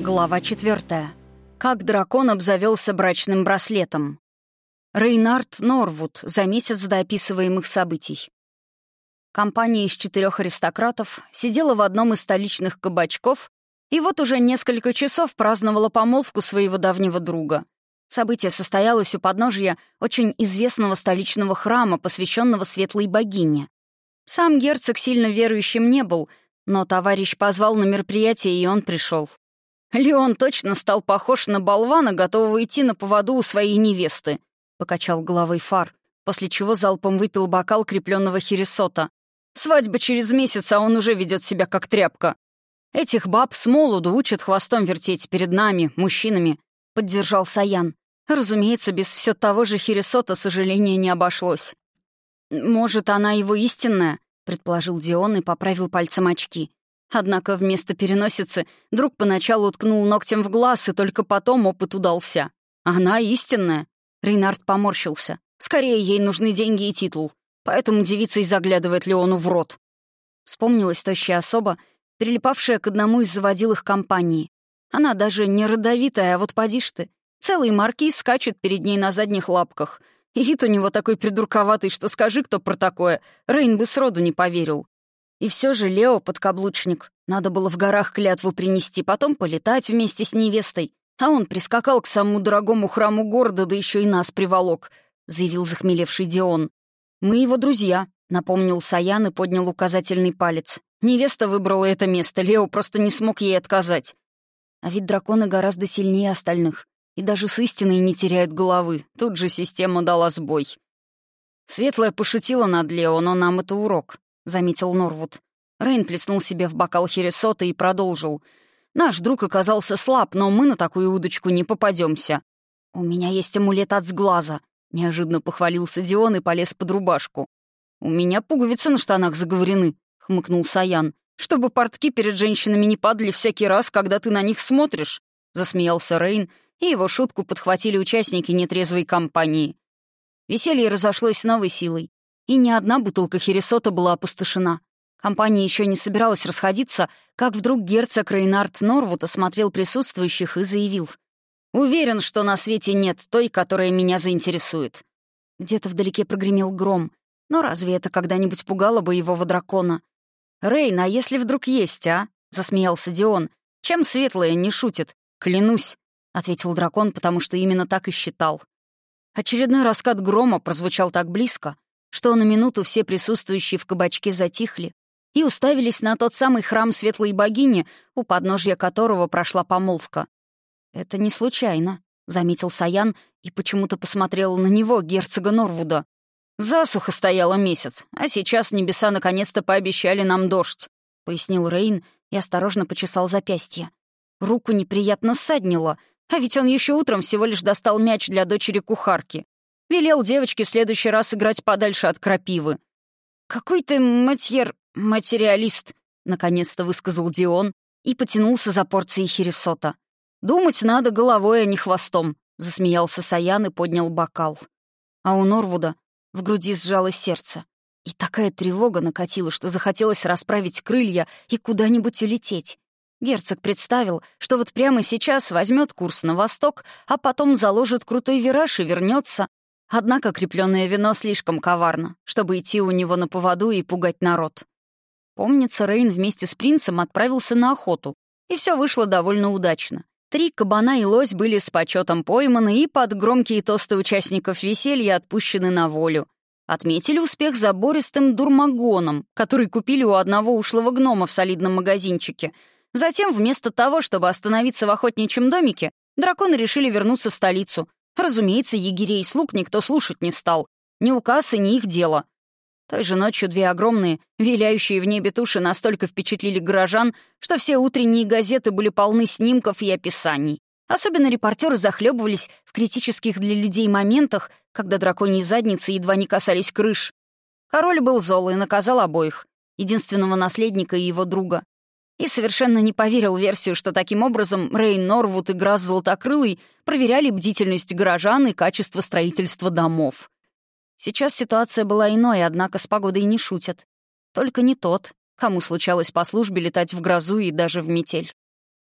Глава 4. Как дракон обзавелся брачным браслетом. Рейнард Норвуд за месяц до описываемых событий. Компания из четырех аристократов сидела в одном из столичных кабачков и вот уже несколько часов праздновала помолвку своего давнего друга. Событие состоялось у подножия очень известного столичного храма, посвященного светлой богине. Сам герцог сильно верующим не был, но товарищ позвал на мероприятие, и он пришел. «Леон точно стал похож на болвана, готового идти на поводу у своей невесты», — покачал головой Фар, после чего залпом выпил бокал крепленного хересота. «Свадьба через месяц, а он уже ведет себя как тряпка. Этих баб с молоду учат хвостом вертеть перед нами, мужчинами», — поддержал Саян. Разумеется, без все того же хересота сожаления не обошлось. «Может, она его истинная?» — предположил Дион и поправил пальцем очки. Однако вместо переносицы друг поначалу уткнул ногтем в глаз, и только потом опыт удался. Она истинная. Рейнард поморщился. Скорее, ей нужны деньги и титул. Поэтому девица и заглядывает Леону в рот. Вспомнилась тощая особа, прилипавшая к одному из заводилых компании. Она даже не родовитая, а вот поди ж ты. Целый маркиз скачет перед ней на задних лапках. И вид у него такой придурковатый, что скажи кто про такое, Рейн бы сроду не поверил. И все же Лео подкаблучник. Надо было в горах клятву принести, потом полетать вместе с невестой. А он прискакал к самому дорогому храму города, да еще и нас приволок», — заявил захмелевший Дион. «Мы его друзья», — напомнил Саян и поднял указательный палец. «Невеста выбрала это место, Лео просто не смог ей отказать». А ведь драконы гораздо сильнее остальных. И даже с истиной не теряют головы. Тут же система дала сбой. Светлая пошутила над Лео, но нам это урок. — заметил Норвуд. Рейн плеснул себе в бокал хересота и продолжил. «Наш друг оказался слаб, но мы на такую удочку не попадемся. «У меня есть амулет от сглаза», — неожиданно похвалился Дион и полез под рубашку. «У меня пуговицы на штанах заговорены», — хмыкнул Саян. «Чтобы портки перед женщинами не падали всякий раз, когда ты на них смотришь», — засмеялся Рейн, и его шутку подхватили участники нетрезвой компании. Веселье разошлось с новой силой и ни одна бутылка хересота была опустошена. Компания еще не собиралась расходиться, как вдруг герцог Рейнард Норвуд осмотрел присутствующих и заявил. «Уверен, что на свете нет той, которая меня заинтересует». Где-то вдалеке прогремел гром. Но разве это когда-нибудь пугало боевого дракона? «Рейн, а если вдруг есть, а?» — засмеялся Дион. «Чем светлая не шутит? Клянусь», — ответил дракон, потому что именно так и считал. Очередной раскат грома прозвучал так близко, что на минуту все присутствующие в кабачке затихли и уставились на тот самый храм светлой богини, у подножья которого прошла помолвка. «Это не случайно», — заметил Саян и почему-то посмотрел на него, герцога Норвуда. «Засуха стояла месяц, а сейчас небеса наконец-то пообещали нам дождь», — пояснил Рейн и осторожно почесал запястье. Руку неприятно ссаднило, а ведь он еще утром всего лишь достал мяч для дочери кухарки. Велел девочке в следующий раз играть подальше от крапивы. «Какой ты матьер... материалист», — наконец-то высказал Дион и потянулся за порцией хересота. «Думать надо головой, а не хвостом», — засмеялся Саян и поднял бокал. А у Норвуда в груди сжалось сердце. И такая тревога накатила, что захотелось расправить крылья и куда-нибудь улететь. Герцог представил, что вот прямо сейчас возьмет курс на восток, а потом заложит крутой вираж и вернется, Однако крепленное вино слишком коварно, чтобы идти у него на поводу и пугать народ. Помнится, Рейн вместе с принцем отправился на охоту, и все вышло довольно удачно. Три кабана и лось были с почетом пойманы и под громкие тосты участников веселья отпущены на волю. Отметили успех забористым дурмагоном, который купили у одного ушлого гнома в солидном магазинчике. Затем, вместо того, чтобы остановиться в охотничьем домике, драконы решили вернуться в столицу — Разумеется, егерей и слуг никто слушать не стал. Ни указ и ни их дело. Той же ночью две огромные, виляющие в небе туши настолько впечатлили горожан, что все утренние газеты были полны снимков и описаний. Особенно репортеры захлебывались в критических для людей моментах, когда драконьи задницы едва не касались крыш. Король был зол и наказал обоих, единственного наследника и его друга и совершенно не поверил версию, что таким образом Рейн Норвуд и Грасс Золотокрылый проверяли бдительность горожан и качество строительства домов. Сейчас ситуация была иной, однако с погодой не шутят. Только не тот, кому случалось по службе летать в грозу и даже в метель.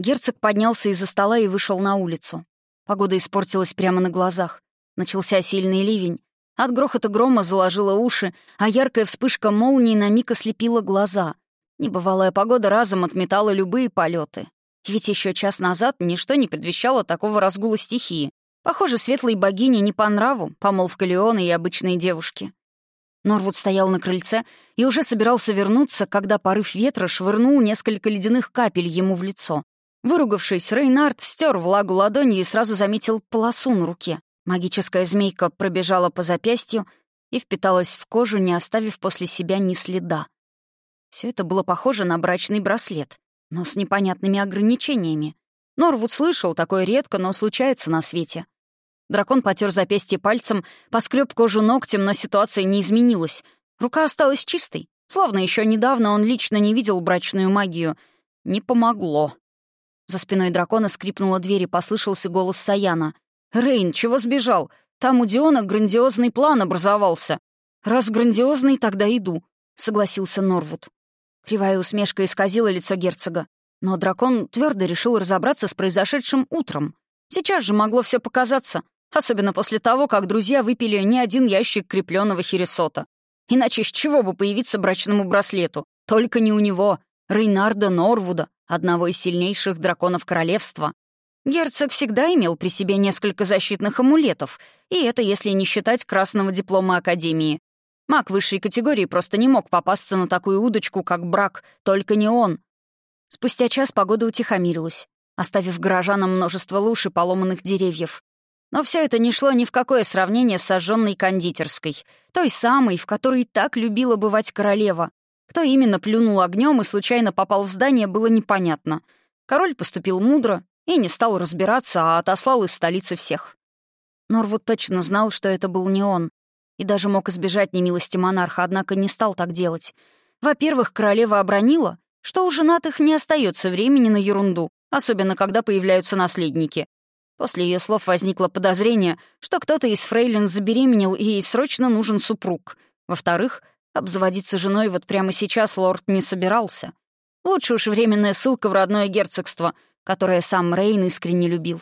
Герцог поднялся из-за стола и вышел на улицу. Погода испортилась прямо на глазах. Начался сильный ливень. От грохота грома заложило уши, а яркая вспышка молнии на миг ослепила глаза. Небывалая погода разом отметала любые полеты. Ведь еще час назад ничто не предвещало такого разгула стихии. Похоже, светлой богине не по нраву помолвка Леона и обычные девушки. Норвуд стоял на крыльце и уже собирался вернуться, когда порыв ветра швырнул несколько ледяных капель ему в лицо. Выругавшись, Рейнард стер влагу ладонью и сразу заметил полосу на руке. Магическая змейка пробежала по запястью и впиталась в кожу, не оставив после себя ни следа. Все это было похоже на брачный браслет, но с непонятными ограничениями. Норвуд слышал, такое редко, но случается на свете. Дракон потер запястье пальцем, поскреб кожу ногтем, но ситуация не изменилась. Рука осталась чистой, словно еще недавно он лично не видел брачную магию. Не помогло. За спиной дракона скрипнула дверь и послышался голос Саяна. «Рейн, чего сбежал? Там у Диона грандиозный план образовался. Раз грандиозный, тогда иду», — согласился Норвуд. Кривая усмешка исказила лицо герцога. Но дракон твердо решил разобраться с произошедшим утром. Сейчас же могло все показаться. Особенно после того, как друзья выпили не один ящик крепленного хересота. Иначе с чего бы появиться брачному браслету? Только не у него, Рейнарда Норвуда, одного из сильнейших драконов королевства. Герцог всегда имел при себе несколько защитных амулетов, и это если не считать красного диплома Академии. Маг высшей категории просто не мог попасться на такую удочку, как брак, только не он. Спустя час погода утихомирилась, оставив горожанам множество луж и поломанных деревьев. Но все это не шло ни в какое сравнение с сожженной кондитерской, той самой, в которой так любила бывать королева. Кто именно плюнул огнем и случайно попал в здание, было непонятно. Король поступил мудро и не стал разбираться, а отослал из столицы всех. Норвуд точно знал, что это был не он, и даже мог избежать немилости монарха, однако не стал так делать. Во-первых, королева обронила, что у женатых не остается времени на ерунду, особенно когда появляются наследники. После ее слов возникло подозрение, что кто-то из фрейлин забеременел, и ей срочно нужен супруг. Во-вторых, обзаводиться женой вот прямо сейчас лорд не собирался. Лучше уж временная ссылка в родное герцогство, которое сам Рейн искренне любил.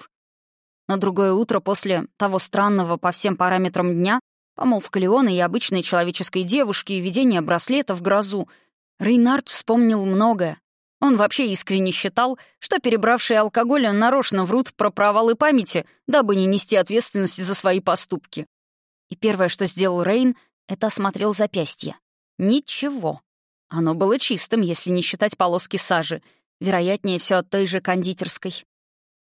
На другое утро после того странного по всем параметрам дня, помолвка Леона и обычной человеческой девушки и ведение браслета в грозу, Рейнард вспомнил многое, он вообще искренне считал, что перебравшие алкоголь нарочно врут про провалы памяти, дабы не нести ответственности за свои поступки. И первое, что сделал Рейн, это осмотрел запястье. Ничего. Оно было чистым, если не считать полоски сажи. Вероятнее, все от той же кондитерской.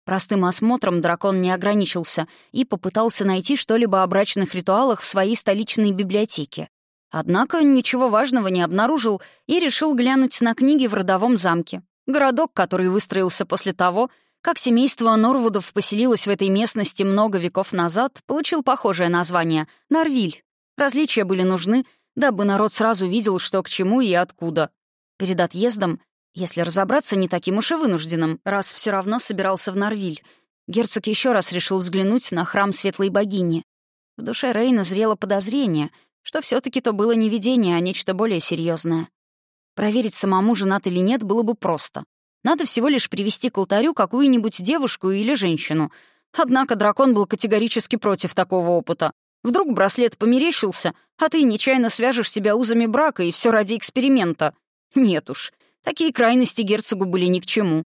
Простым осмотром дракон не ограничился и попытался найти что-либо о брачных ритуалах в своей столичной библиотеке. Однако ничего важного не обнаружил и решил глянуть на книги в родовом замке. Городок, который выстроился после того, как семейство Норвудов поселилось в этой местности много веков назад, получил похожее название — Норвиль. Различия были нужны, дабы народ сразу видел, что к чему и откуда. Перед отъездом, если разобраться, не таким уж и вынужденным, раз все равно собирался в Норвиль, герцог еще раз решил взглянуть на храм Светлой Богини. В душе Рейна зрело подозрение — что все таки то было не видение, а нечто более серьезное. Проверить самому, женат или нет, было бы просто. Надо всего лишь привести к алтарю какую-нибудь девушку или женщину. Однако дракон был категорически против такого опыта. Вдруг браслет померещился, а ты нечаянно свяжешь себя узами брака, и все ради эксперимента. Нет уж, такие крайности герцогу были ни к чему.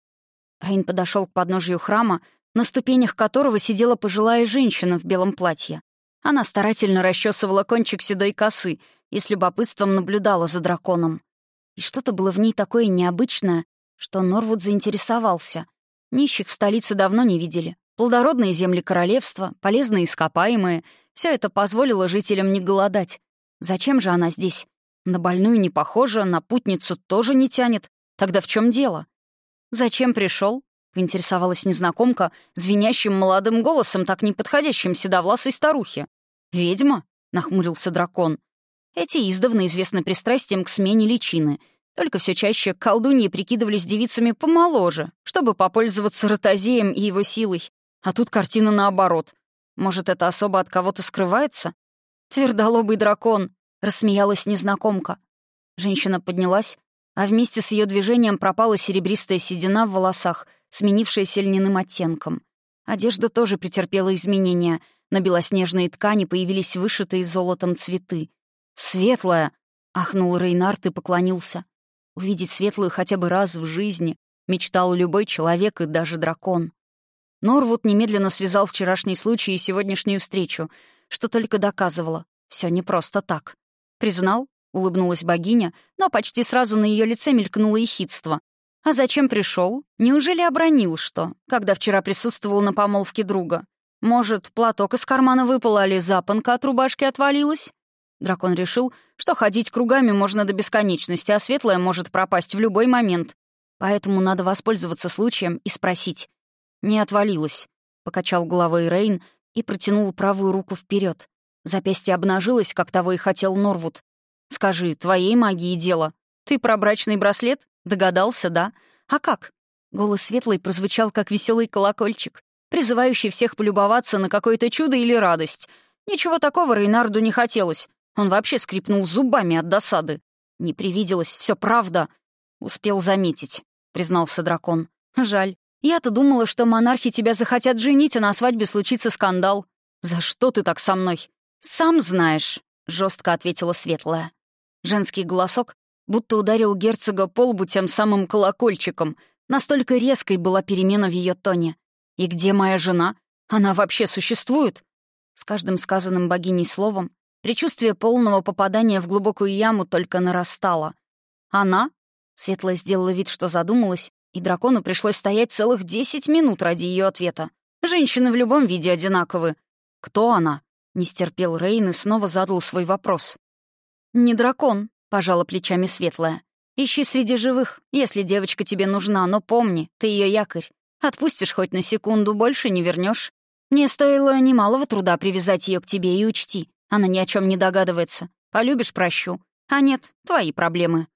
Рейн подошел к подножию храма, на ступенях которого сидела пожилая женщина в белом платье. Она старательно расчесывала кончик седой косы и с любопытством наблюдала за драконом. И что-то было в ней такое необычное, что Норвуд заинтересовался. Нищих в столице давно не видели. Плодородные земли королевства, полезные ископаемые — все это позволило жителям не голодать. Зачем же она здесь? На больную не похожа, на путницу тоже не тянет. Тогда в чем дело? Зачем пришел? — поинтересовалась незнакомка звенящим молодым голосом, так неподходящим седовласой старухе. «Ведьма?» — нахмурился дракон. Эти издавна известны пристрастием к смене личины. Только все чаще колдуньи прикидывались девицами помоложе, чтобы попользоваться ротозеем и его силой. А тут картина наоборот. Может, это особо от кого-то скрывается? «Твердолобый дракон!» — рассмеялась незнакомка. Женщина поднялась, а вместе с ее движением пропала серебристая седина в волосах — сменившаяся льняным оттенком. Одежда тоже претерпела изменения. На белоснежной ткани появились вышитые золотом цветы. «Светлая!» — ахнул Рейнард и поклонился. Увидеть светлую хотя бы раз в жизни мечтал любой человек и даже дракон. Норвуд немедленно связал вчерашний случай и сегодняшнюю встречу, что только доказывало. Все не просто так. Признал, улыбнулась богиня, но почти сразу на ее лице мелькнуло ехидство. А зачем пришел? Неужели обронил что, когда вчера присутствовал на помолвке друга? Может, платок из кармана выпал, али запонка от рубашки отвалилась? Дракон решил, что ходить кругами можно до бесконечности, а светлая может пропасть в любой момент. Поэтому надо воспользоваться случаем и спросить. «Не отвалилась», — покачал головой Рейн и протянул правую руку вперед. Запястье обнажилось, как того и хотел Норвуд. «Скажи, твоей магии дело. Ты про брачный браслет? Догадался, да? А как?» Голос светлый прозвучал, как веселый колокольчик, призывающий всех полюбоваться на какое-то чудо или радость. Ничего такого Рейнарду не хотелось. Он вообще скрипнул зубами от досады. Не привиделось, все правда. Успел заметить, признался дракон. Жаль. Я-то думала, что монархи тебя захотят женить, а на свадьбе случится скандал. За что ты так со мной? Сам знаешь, жестко ответила светлая. Женский голосок будто ударил герцога по лбу тем самым колокольчиком. Настолько резкой была перемена в ее тоне. «И где моя жена? Она вообще существует?» С каждым сказанным богиней словом Причувствие полного попадания в глубокую яму только нарастало. Она? Светлая сделала вид, что задумалась, и дракону пришлось стоять целых десять минут ради ее ответа. Женщины в любом виде одинаковы. Кто она? Не стерпел Рейн и снова задал свой вопрос. «Не дракон», — пожала плечами Светлая. «Ищи среди живых, если девочка тебе нужна, но помни, ты ее якорь. Отпустишь хоть на секунду, больше не вернешь. Мне стоило немалого труда привязать ее к тебе и учти. Она ни о чем не догадывается. Полюбишь — прощу. А нет, твои проблемы».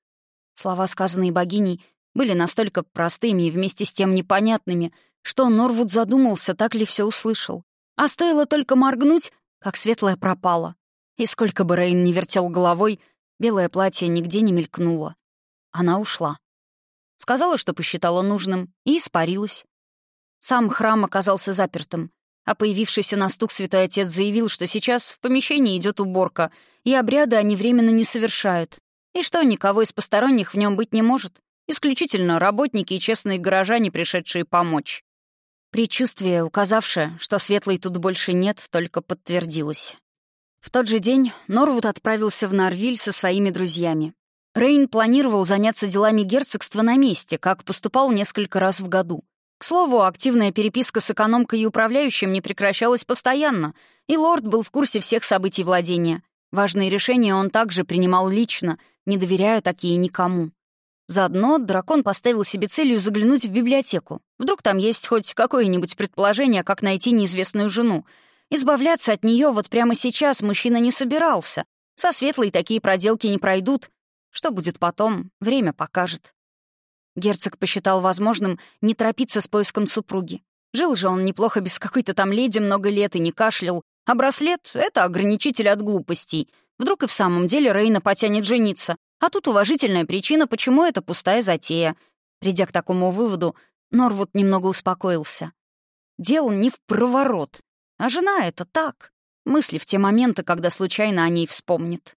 Слова, сказанные богиней, были настолько простыми и вместе с тем непонятными, что Норвуд задумался, так ли все услышал. А стоило только моргнуть, как светлая пропала. И сколько бы Рейн не вертел головой, белое платье нигде не мелькнуло. Она ушла. Сказала, что посчитала нужным, и испарилась. Сам храм оказался запертым. А появившийся на стук святой отец заявил, что сейчас в помещении идет уборка, и обряды они временно не совершают, и что никого из посторонних в нем быть не может, исключительно работники и честные горожане, пришедшие помочь. Предчувствие, указавшее, что светлой тут больше нет, только подтвердилось. В тот же день Норвуд отправился в Норвиль со своими друзьями. Рейн планировал заняться делами герцогства на месте, как поступал несколько раз в году. К слову, активная переписка с экономкой и управляющим не прекращалась постоянно, и лорд был в курсе всех событий владения. Важные решения он также принимал лично, не доверяя такие никому. Заодно дракон поставил себе целью заглянуть в библиотеку. Вдруг там есть хоть какое-нибудь предположение, как найти неизвестную жену. Избавляться от нее вот прямо сейчас мужчина не собирался. Со светлой такие проделки не пройдут. Что будет потом, время покажет. Герцог посчитал возможным не торопиться с поиском супруги. Жил же он неплохо без какой-то там леди много лет и не кашлял, а браслет — это ограничитель от глупостей. Вдруг и в самом деле Рейна потянет жениться. А тут уважительная причина, почему это пустая затея. Придя к такому выводу, Норвуд немного успокоился. Дело не в проворот, а жена — это так. Мысли в те моменты, когда случайно о ней вспомнит.